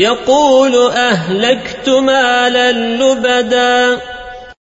يقول أهلكت مالا لبدا